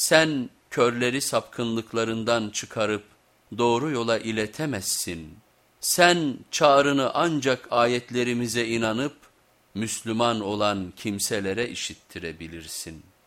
Sen körleri sapkınlıklarından çıkarıp doğru yola iletemezsin. Sen çağrını ancak ayetlerimize inanıp Müslüman olan kimselere işittirebilirsin.''